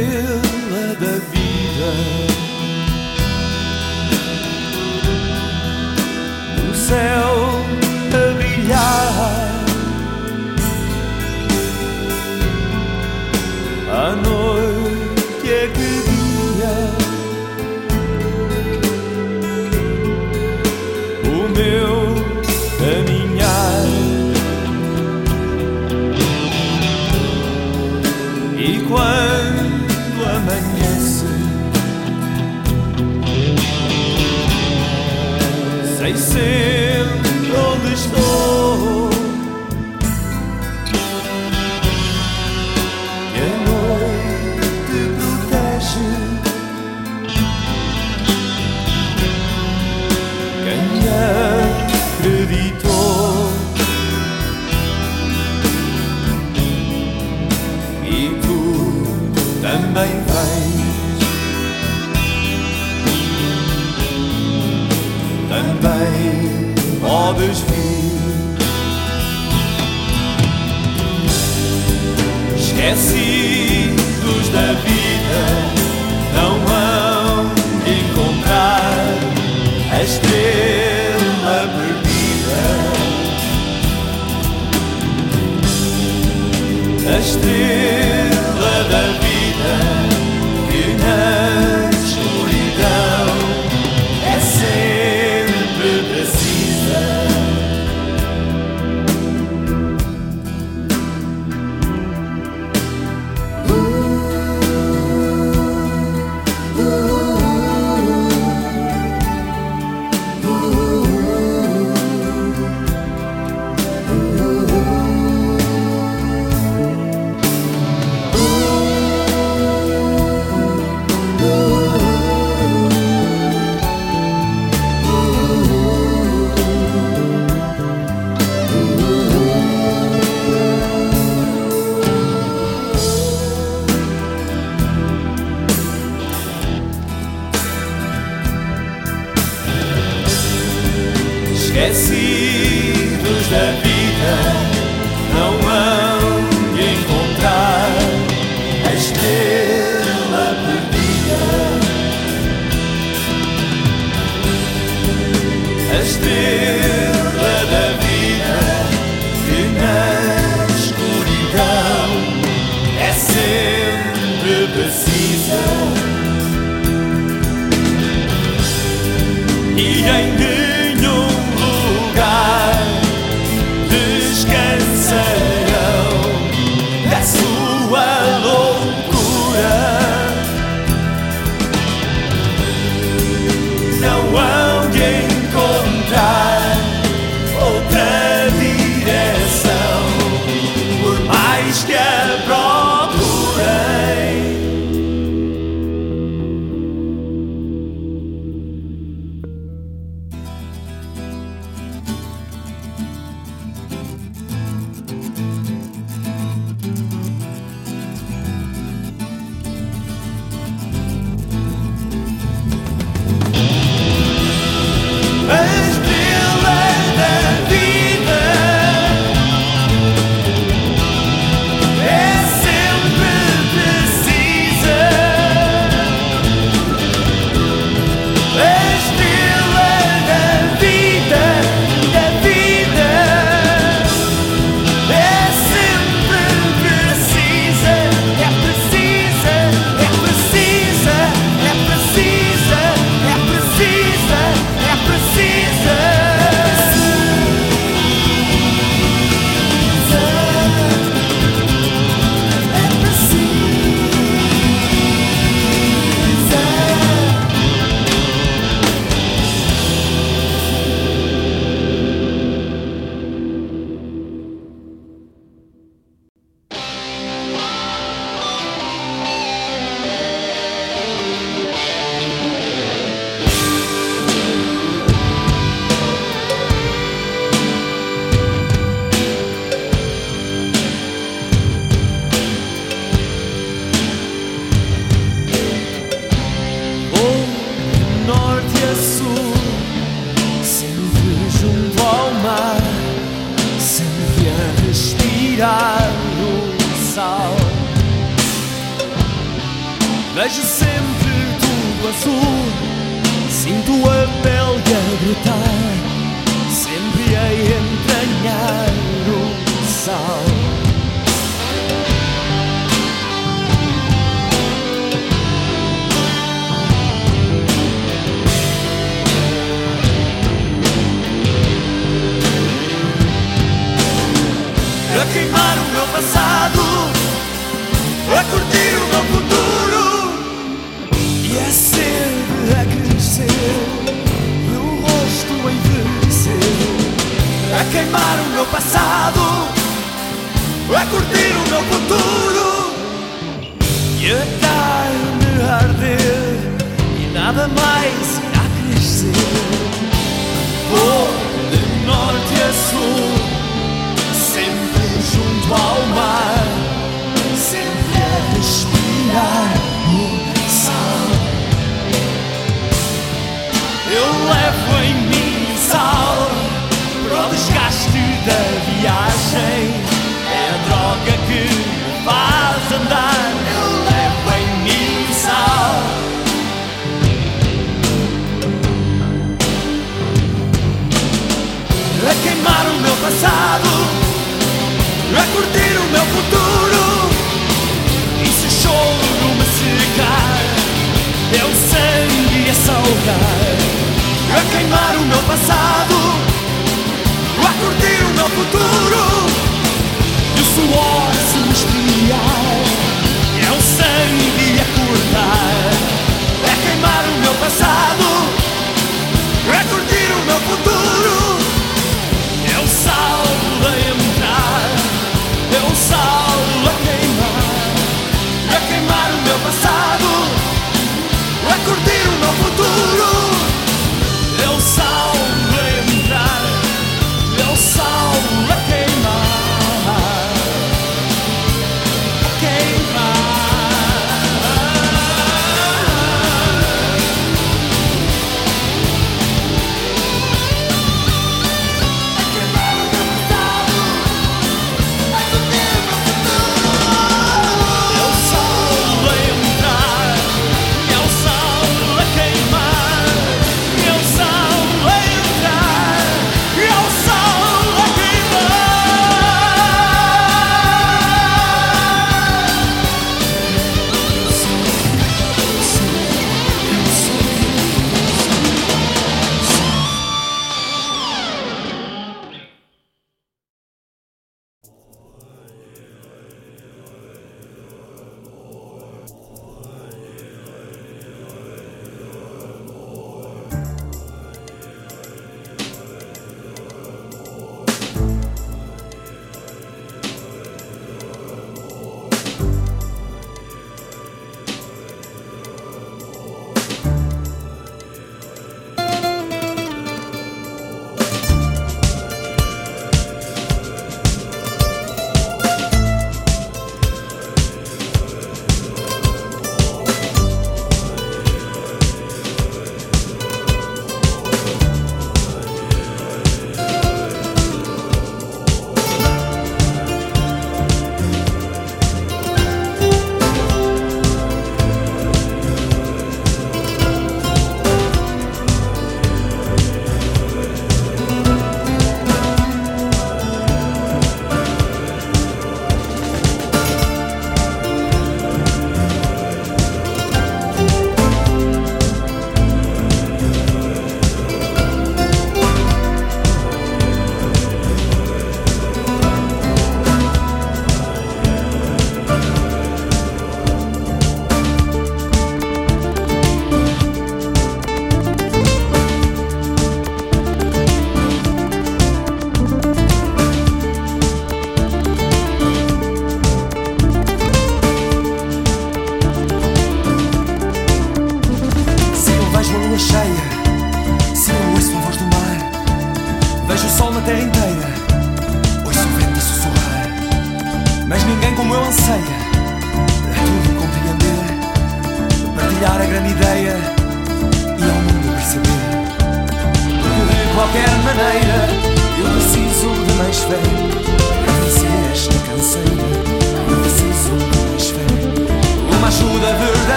will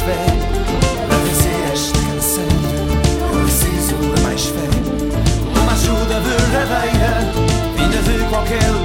fé. Para vencer este canseiro, eu preciso de mais fé. Uma ajuda verdadeira, vinda de qualquer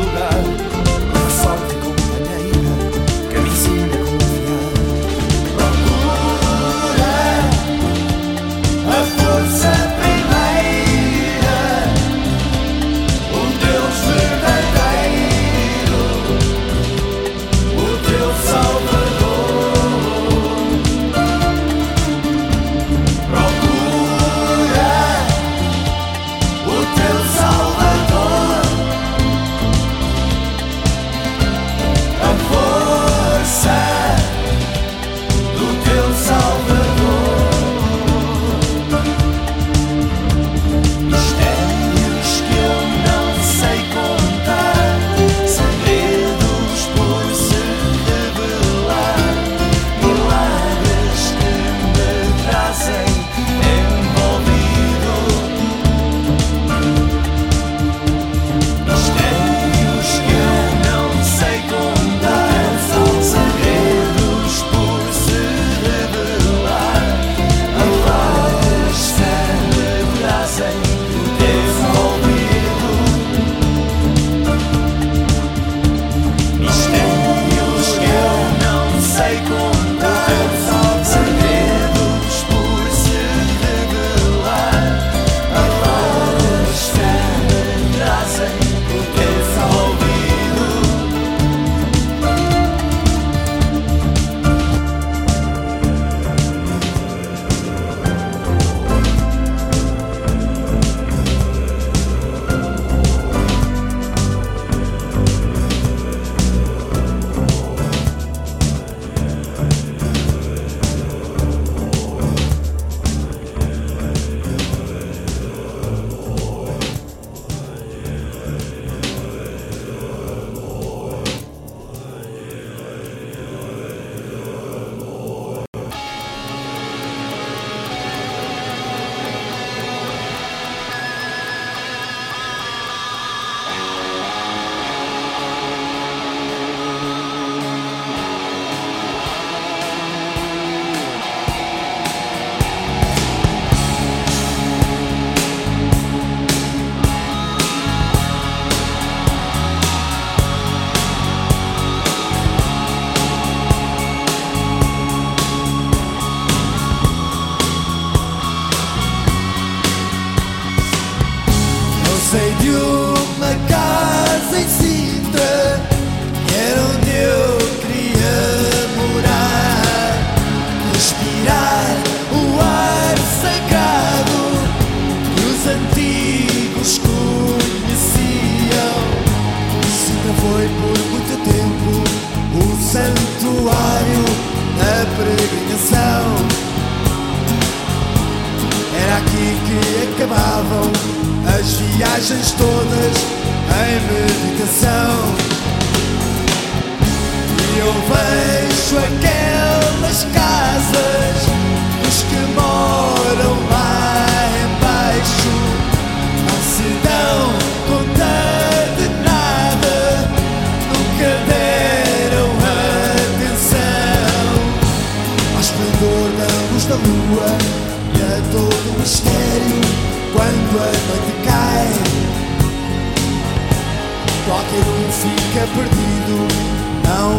again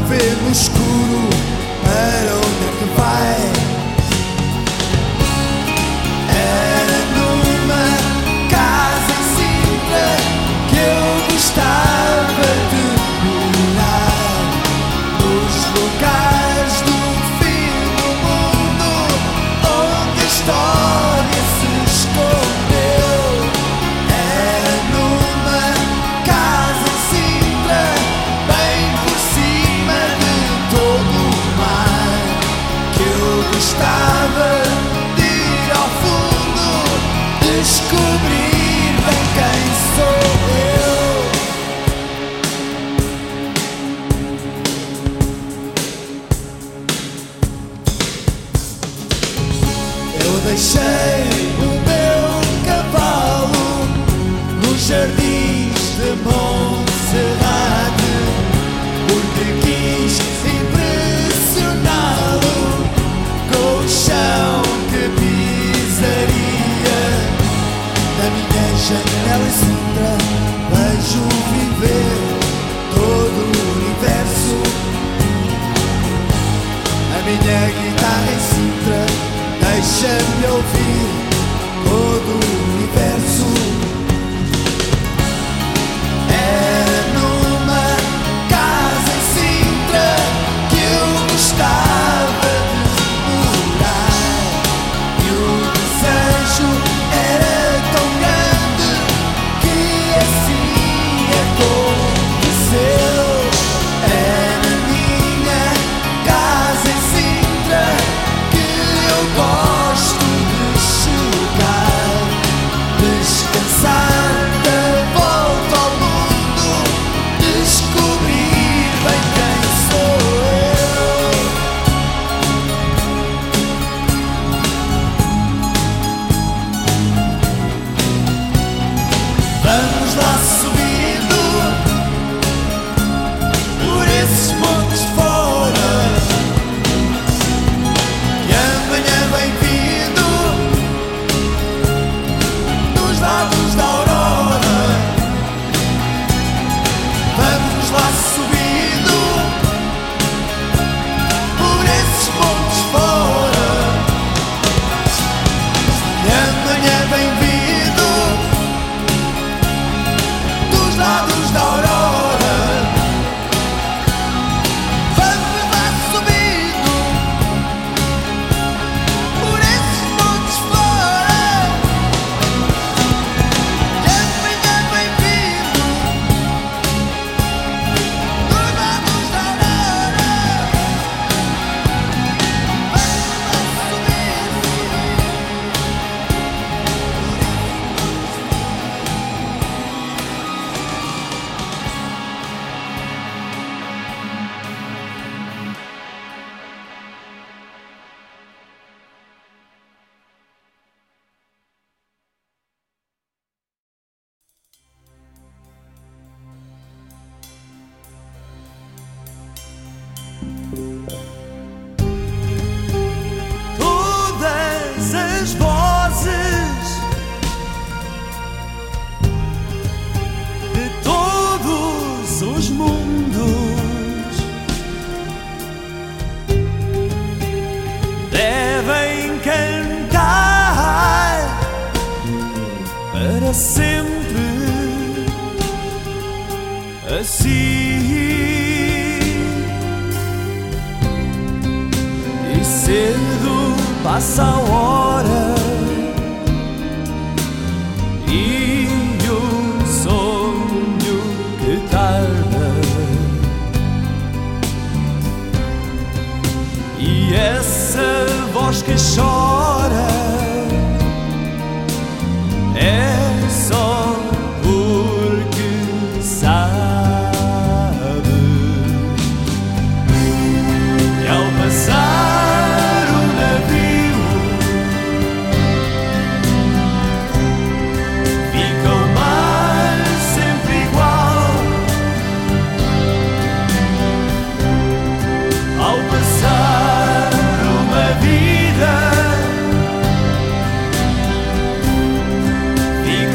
ver no escuro era o jardins de Monserrate Porque quis impressioná-lo Com o que pisaria Da minha janela em Sintra Vejo viver todo o universo A minha guitarra em Sintra Deixa-me ouvir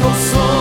your soul.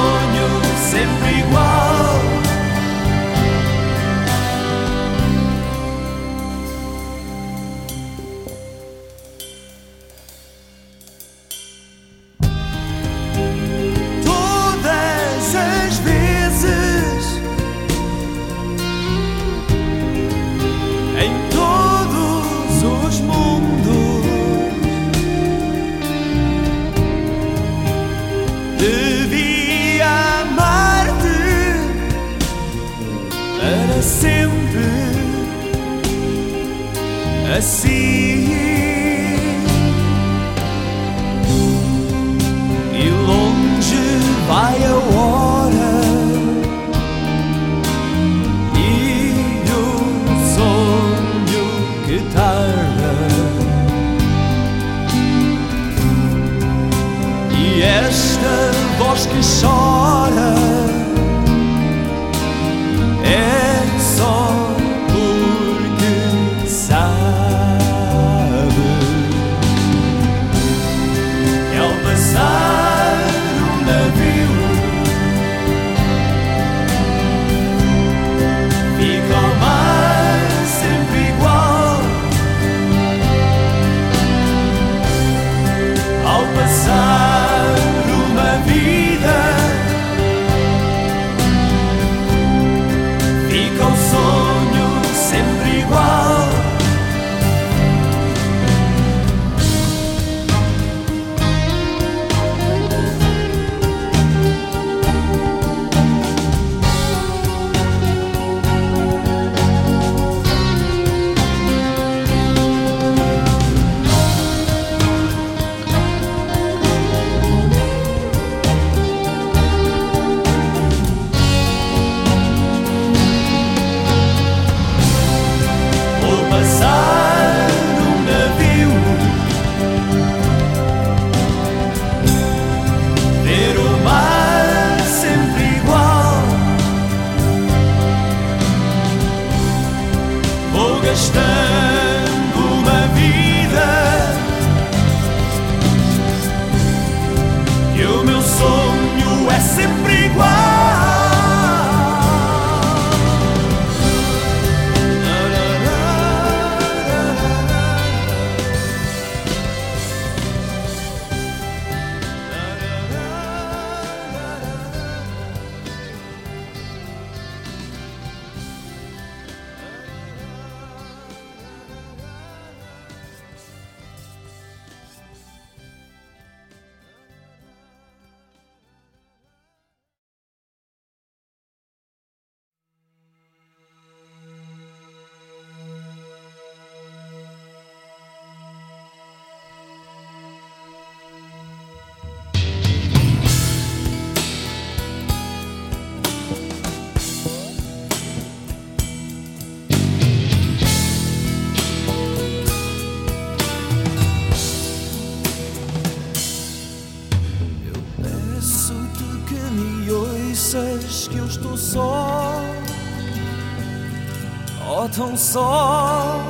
我痛爽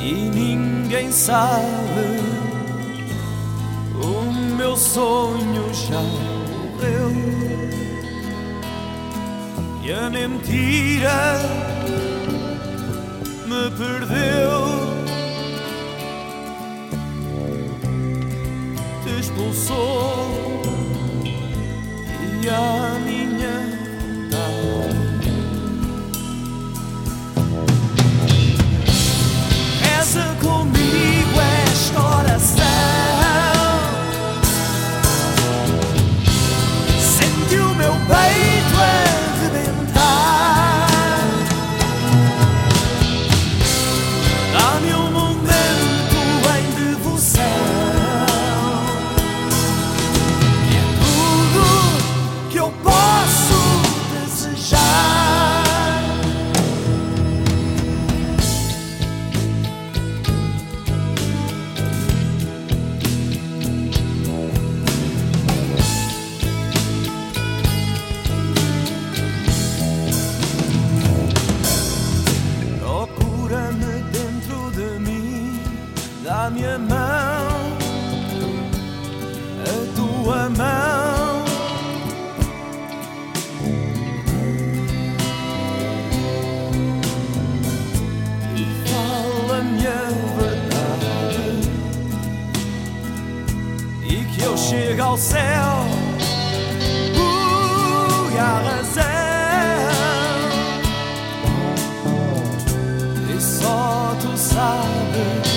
，e ninguém sabe. O meu sonho já morreu e a mentira me perdeu. Te expulsou e a minha ao céu. Uh, e a razão. E só tu sabes.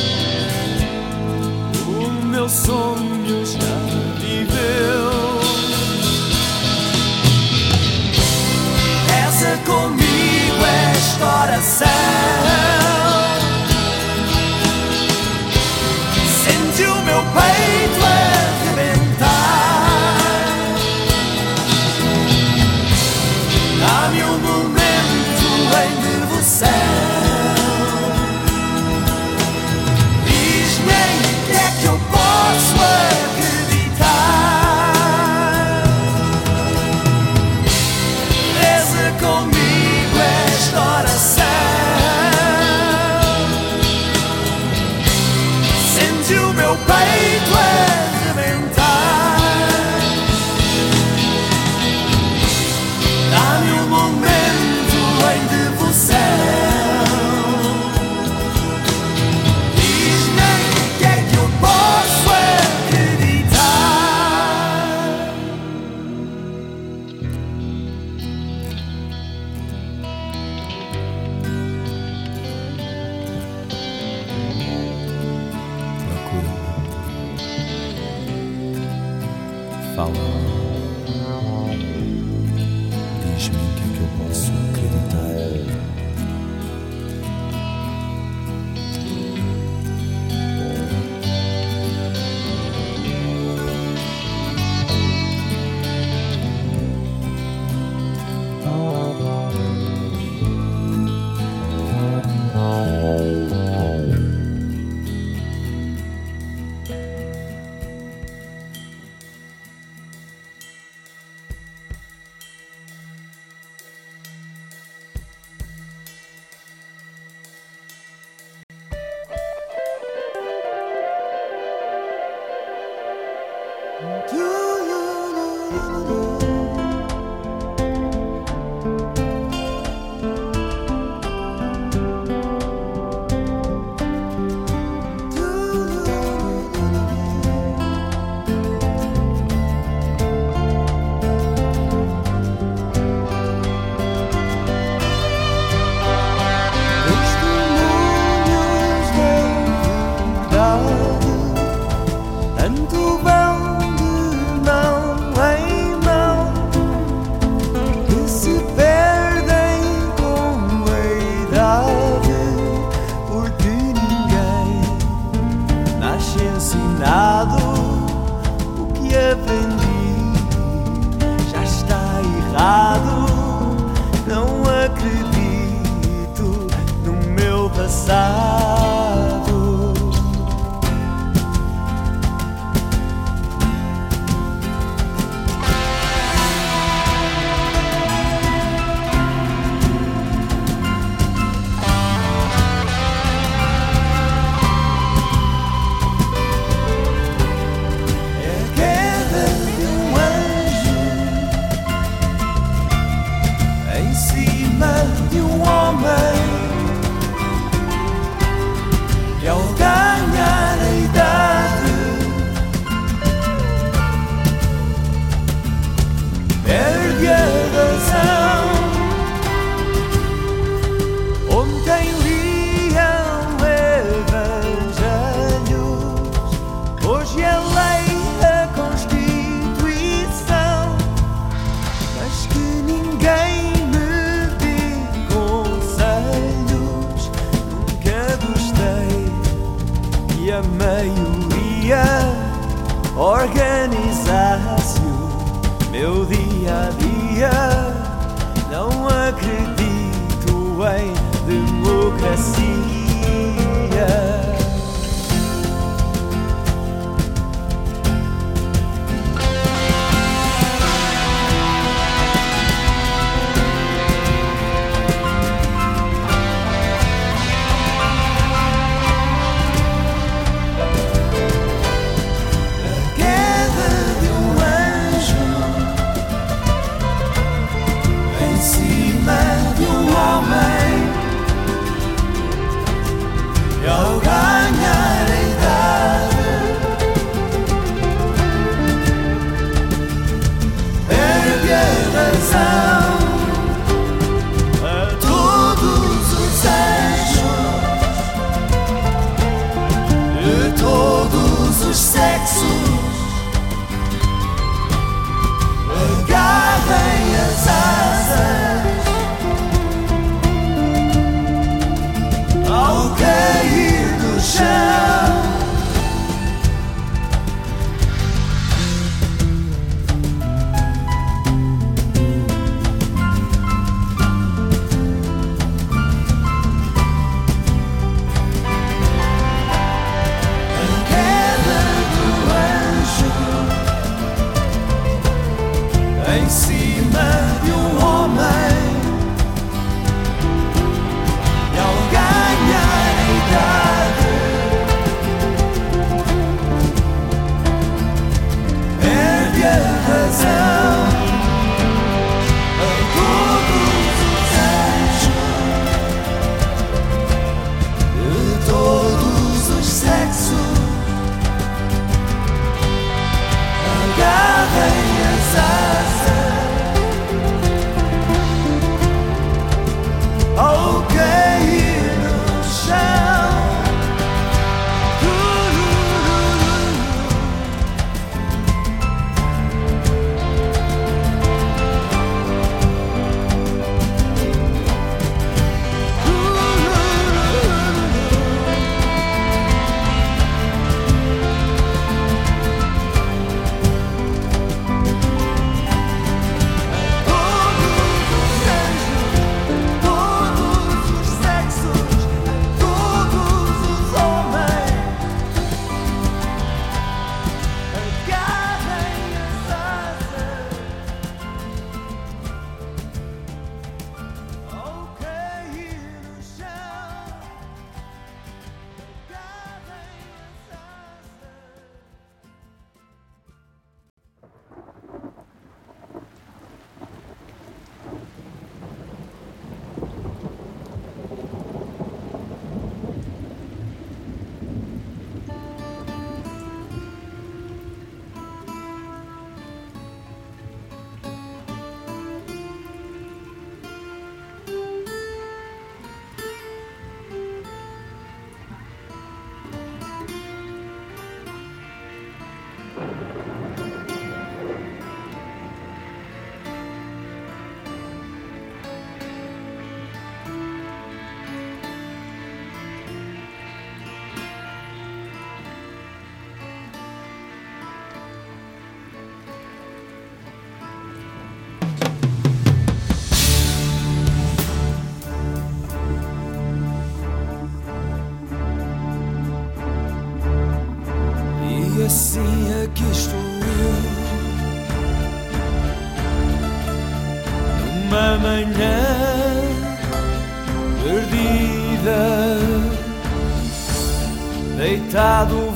O meu sonho já.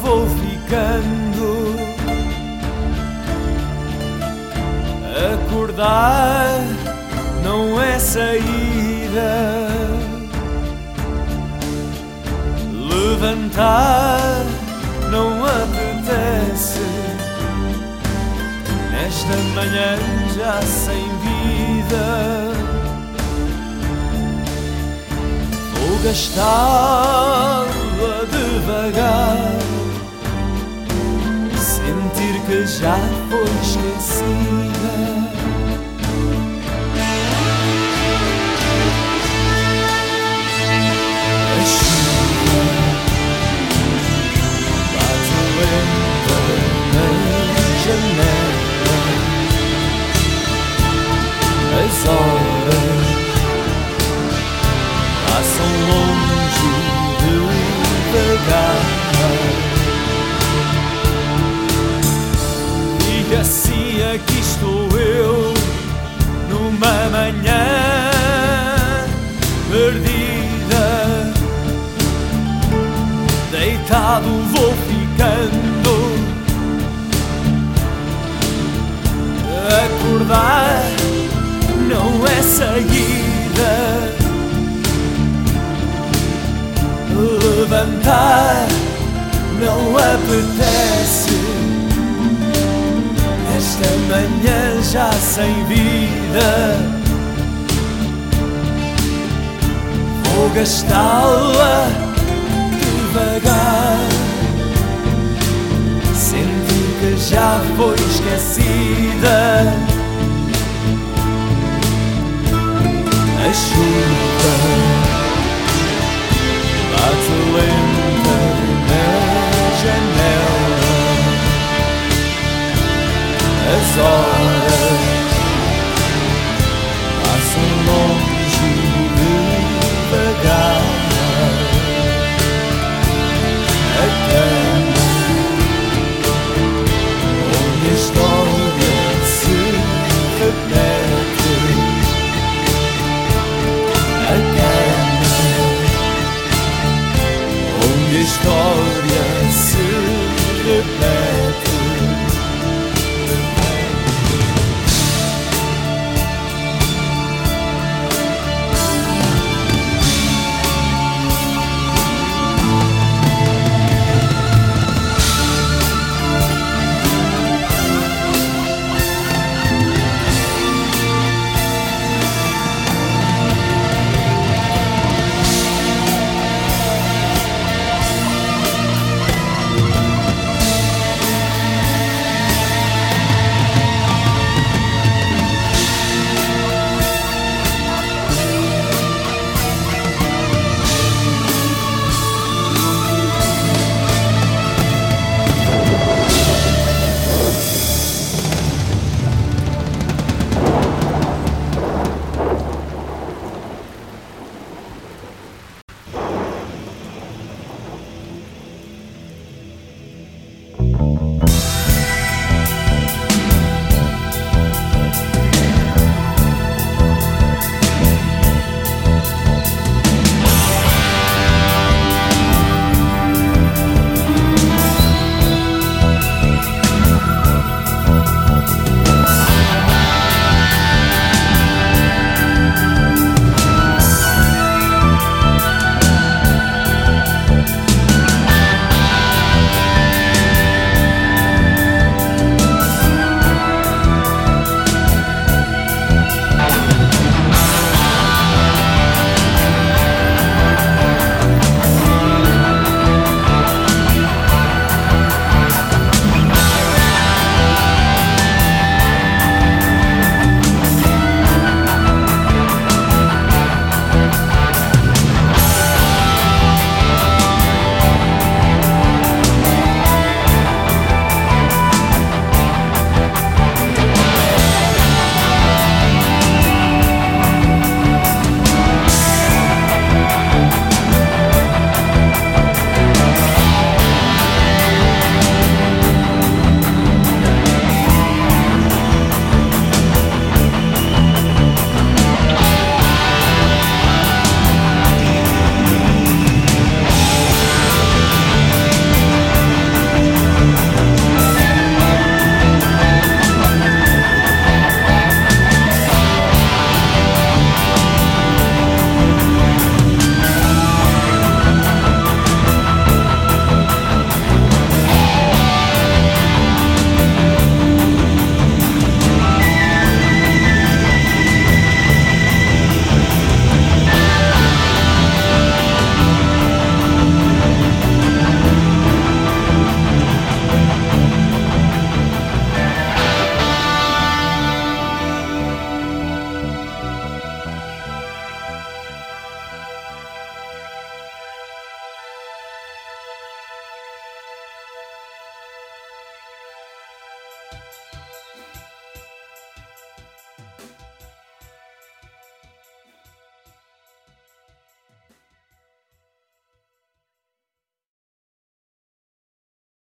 vou ficando. Acordar não é saída. Levantar não apetece. Nesta manhã já sem vida. Vou gastar devagar, sentir que já foi esquecido.